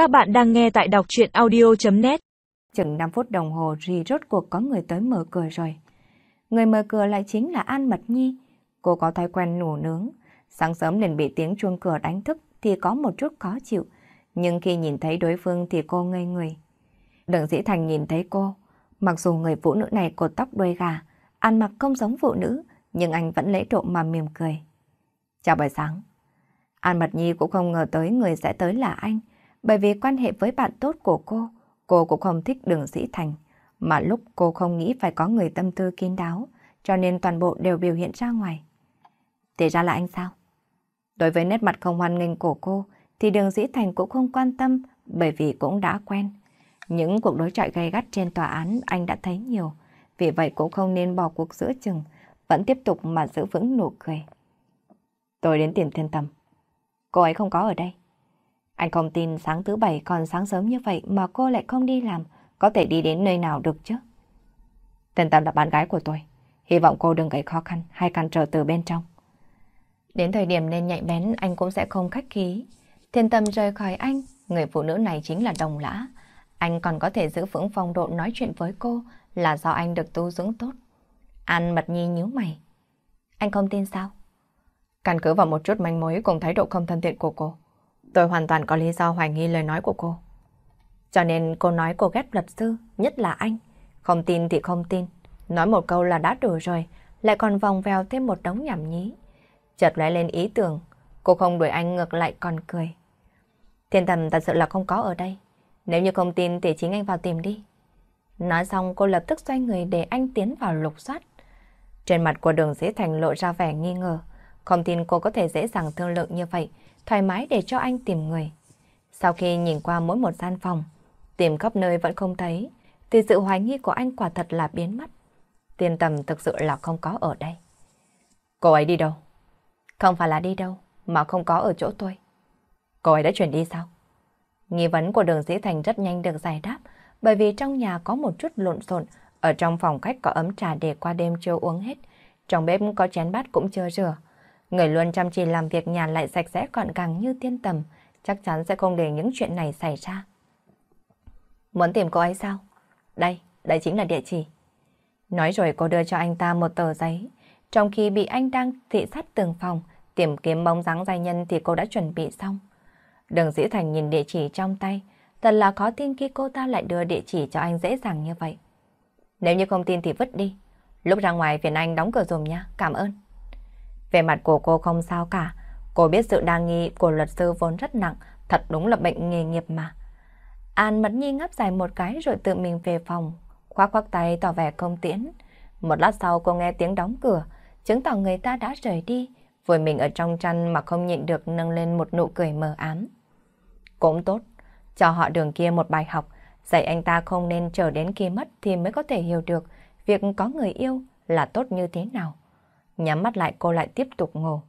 Các bạn đang nghe tại đọc chuyện audio.net Chừng 5 phút đồng hồ thì rốt cuộc có người tới mở cửa rồi. Người mở cửa lại chính là An Mật Nhi. Cô có thói quen ngủ nướng. Sáng sớm liền bị tiếng chuông cửa đánh thức thì có một chút khó chịu. Nhưng khi nhìn thấy đối phương thì cô ngây người. đặng Dĩ Thành nhìn thấy cô. Mặc dù người phụ nữ này cột tóc đuôi gà, ăn mặc không giống phụ nữ, nhưng anh vẫn lễ trộm mà mỉm cười. Chào buổi sáng. An Mật Nhi cũng không ngờ tới người sẽ tới là anh, bởi vì quan hệ với bạn tốt của cô, cô cũng không thích đường sĩ thành, mà lúc cô không nghĩ phải có người tâm tư kín đáo, cho nên toàn bộ đều biểu hiện ra ngoài. Thì ra là anh sao? Đối với nét mặt không hoan nghênh của cô, thì đường sĩ thành cũng không quan tâm, bởi vì cũng đã quen. Những cuộc đối chọi gay gắt trên tòa án anh đã thấy nhiều, vì vậy cũng không nên bỏ cuộc giữa chừng, vẫn tiếp tục mà giữ vững nụ cười. Tôi đến tìm thiên tầm. Cô ấy không có ở đây. Anh không tin sáng thứ bảy còn sáng sớm như vậy mà cô lại không đi làm, có thể đi đến nơi nào được chứ. Thiên tâm là bạn gái của tôi. Hy vọng cô đừng gây khó khăn hay cản trở từ bên trong. Đến thời điểm nên nhạy bén anh cũng sẽ không khách khí. Thiên tâm rời khỏi anh, người phụ nữ này chính là đồng lã. Anh còn có thể giữ vững phong độ nói chuyện với cô là do anh được tu dưỡng tốt. An mật nhi nhíu mày. Anh không tin sao? Căn cứ vào một chút manh mối cùng thái độ không thân thiện của cô, tôi hoàn toàn có lý do hoài nghi lời nói của cô. Cho nên cô nói cô ghét luật sư, nhất là anh. Không tin thì không tin. Nói một câu là đã đủ rồi, lại còn vòng vèo thêm một đống nhảm nhí. Chợt lóe lên ý tưởng, cô không đuổi anh ngược lại còn cười. Thiên thần thật sự là không có ở đây. Nếu như không tin thì chính anh vào tìm đi. Nói xong cô lập tức xoay người để anh tiến vào lục soát. Trên mặt của đường dễ thành lộ ra vẻ nghi ngờ. Không tin cô có thể dễ dàng thương lượng như vậy, thoải mái để cho anh tìm người. Sau khi nhìn qua mỗi một gian phòng, tìm khắp nơi vẫn không thấy, thì sự hoài nghi của anh quả thật là biến mất. Tiền tầm thực sự là không có ở đây. Cô ấy đi đâu? Không phải là đi đâu, mà không có ở chỗ tôi. Cô ấy đã chuyển đi sao? Nghi vấn của đường dĩ thành rất nhanh được giải đáp, bởi vì trong nhà có một chút lộn xộn, ở trong phòng khách có ấm trà để qua đêm chưa uống hết, trong bếp có chén bát cũng chưa rửa. Người luôn chăm chỉ làm việc nhà lại sạch sẽ gọn gàng như tiên tầm, chắc chắn sẽ không để những chuyện này xảy ra. Muốn tìm cô ấy sao? Đây, đây chính là địa chỉ. Nói rồi cô đưa cho anh ta một tờ giấy. Trong khi bị anh đang thị sát từng phòng, tìm kiếm bóng dáng giai nhân thì cô đã chuẩn bị xong. Đường Dĩ Thành nhìn địa chỉ trong tay, thật là khó tin khi cô ta lại đưa địa chỉ cho anh dễ dàng như vậy. Nếu như không tin thì vứt đi. Lúc ra ngoài phiền anh đóng cửa dùm nha, cảm ơn. Về mặt của cô không sao cả. Cô biết sự đa nghi của luật sư vốn rất nặng, thật đúng là bệnh nghề nghiệp mà. An Mẫn Nhi ngáp dài một cái rồi tự mình về phòng, khoác khoác tay tỏ vẻ công tiễn. Một lát sau cô nghe tiếng đóng cửa, chứng tỏ người ta đã rời đi, vùi mình ở trong chăn mà không nhịn được nâng lên một nụ cười mờ ám. Cũng tốt, cho họ đường kia một bài học, dạy anh ta không nên chờ đến khi mất thì mới có thể hiểu được việc có người yêu là tốt như thế nào. Nhắm mắt lại cô lại tiếp tục ngủ.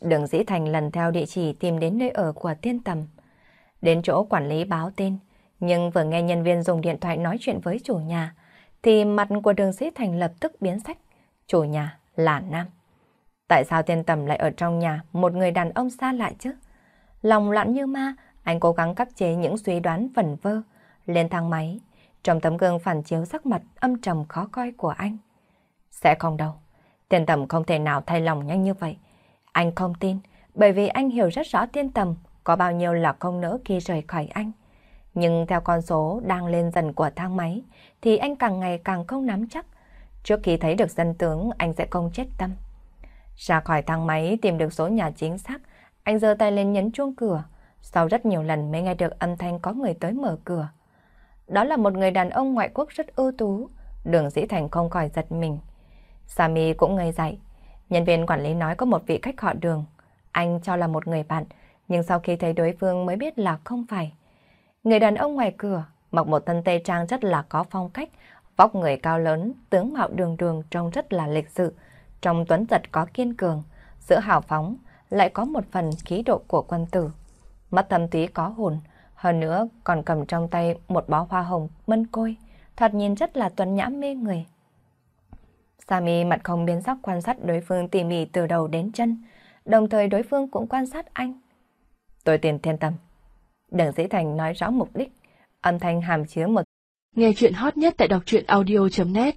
Đường Dĩ Thành lần theo địa chỉ tìm đến nơi ở của Tiên Tầm. Đến chỗ quản lý báo tên, nhưng vừa nghe nhân viên dùng điện thoại nói chuyện với chủ nhà, thì mặt của đường Dĩ Thành lập tức biến sắc. Chủ nhà là Nam. Tại sao Tiên Tầm lại ở trong nhà một người đàn ông xa lạ chứ? Lòng loạn như ma, anh cố gắng cắt chế những suy đoán vẩn vơ. Lên thang máy, trong tấm gương phản chiếu sắc mặt âm trầm khó coi của anh. Sẽ không đâu. Tiên tầm không thể nào thay lòng nhanh như vậy. Anh không tin, bởi vì anh hiểu rất rõ tiên tầm có bao nhiêu là không nỡ khi rời khỏi anh. Nhưng theo con số đang lên dần của thang máy, thì anh càng ngày càng không nắm chắc. Trước khi thấy được dân tướng, anh sẽ không chết tâm. Ra khỏi thang máy tìm được số nhà chính xác, anh giơ tay lên nhấn chuông cửa. Sau rất nhiều lần mới nghe được âm thanh có người tới mở cửa. Đó là một người đàn ông ngoại quốc rất ưu tú. Đường Dĩ Thành không khỏi giật mình. Sami cũng ngây dậy. Nhân viên quản lý nói có một vị khách họ đường. Anh cho là một người bạn, nhưng sau khi thấy đối phương mới biết là không phải. Người đàn ông ngoài cửa mặc một thân tây trang rất là có phong cách, vóc người cao lớn, tướng mạo đường đường trông rất là lịch sự, trong tuấn giật có kiên cường, giữa hào phóng lại có một phần khí độ của quân tử. Mắt thâm túy có hồn, hơn nữa còn cầm trong tay một bó hoa hồng mân côi, thoạt nhìn rất là tuấn nhã mê người. Sami mặt không biến sắc quan sát đối phương tỉ mỉ từ đầu đến chân, đồng thời đối phương cũng quan sát anh. Tôi tiền thiên tâm. Đặng Dĩ Thành nói rõ mục đích, âm thanh hàm chứa một. Nghe chuyện hot nhất tại đọc truyện audio.net